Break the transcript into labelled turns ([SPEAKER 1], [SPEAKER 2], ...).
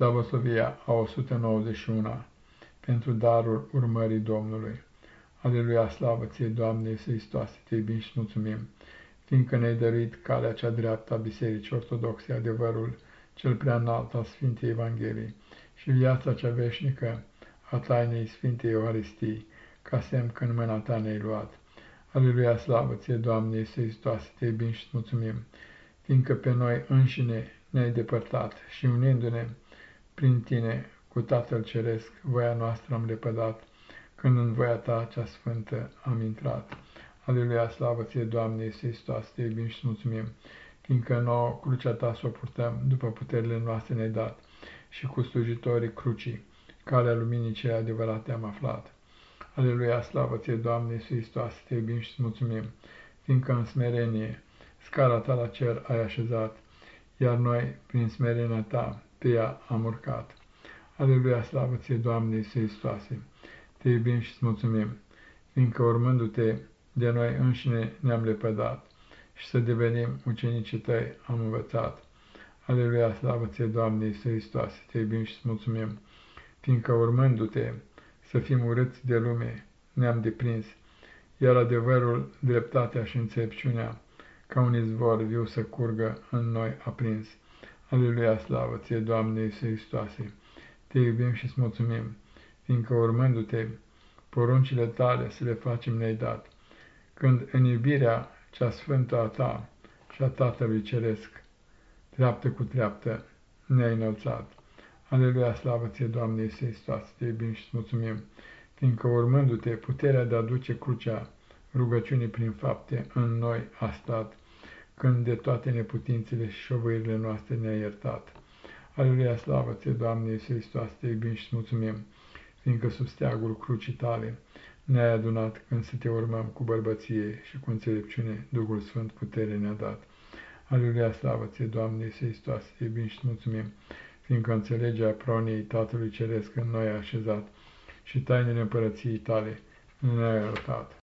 [SPEAKER 1] Slavosovia a 191 pentru darul urmării Domnului. Aleluia, slavă ție, Doamne Iisus Hristoase, te iubim și mulțumim, fiindcă ne-ai dăruit calea cea dreaptă a Bisericii Ortodoxe, adevărul cel prea înalt al Sfintei Evangheliei și viața cea veșnică a tainei Sfintei Euharistii, ca semn că în mâna ta ne-ai luat. Aleluia, slavă ție, Doamne Iisus Hristoase, te iubim și mulțumim, fiindcă pe noi înșine ne-ai depărtat și unindu-ne prin tine cu Tatăl Ceresc, voia noastră am lepădat, când în voia ta cea sfântă am intrat. Aleluia, slavă ție, Doamne Iisus Hristos, te iubim și mulțumim, fiindcă nouă crucea ta să o purtăm, după puterile noastre ne-ai dat, și cu slujitorii crucii, calea luminii cele adevărate am aflat. Aleluia, slavă ție, Doamne Iisus Hristos, te iubim și mulțumim, fiindcă în smerenie scara ta la cer ai așezat, iar noi, prin smerenia ta, pe ea am urcat. Aleluia, slavă ție, Doamne Iisus Hristoase! Te iubim și îți mulțumim, fiindcă urmându-te de noi înșine ne-am lepădat și să devenim ucenicii tăi am învățat. Aleluia, slavă ție, Doamne Iisus Hristoase! Te iubim și îți mulțumim, fiindcă urmându-te să fim urâți de lume ne-am deprins, iar adevărul, dreptatea și înțelepciunea, ca un izvor viu să curgă în noi aprins. Aleluia, slavă ție, Doamne Iisus Hristoase! Te iubim și îți mulțumim, fiindcă urmându-te, poruncile tale să le facem ne dat, când în iubirea cea sfântă a ta și a Tatălui Ceresc, treaptă cu treaptă, ne-ai înălțat. Aleluia, slavă ție, Doamne Iisus Hristoase! Te iubim și îți mulțumim, fiindcă urmându-te, puterea de a duce crucea rugăciunii prin fapte în noi a stat, când de toate neputințele și șovăirile noastre ne-a iertat. Aleluia, slavă ție, Doamne Iisus Hristos, te iubim și mulțumim, fiindcă sub steagul crucii tale ne-ai adunat când să te urmăm cu bărbăție și cu înțelepciune, Duhul Sfânt putere ne-a dat. Aleluia, slavă ție, Doamne Iisus Hristos, te iubim și mulțumim, fiindcă înțelegea proniei Tatălui Ceresc în noi a așezat și tainele împărăției tale ne-ai arătat.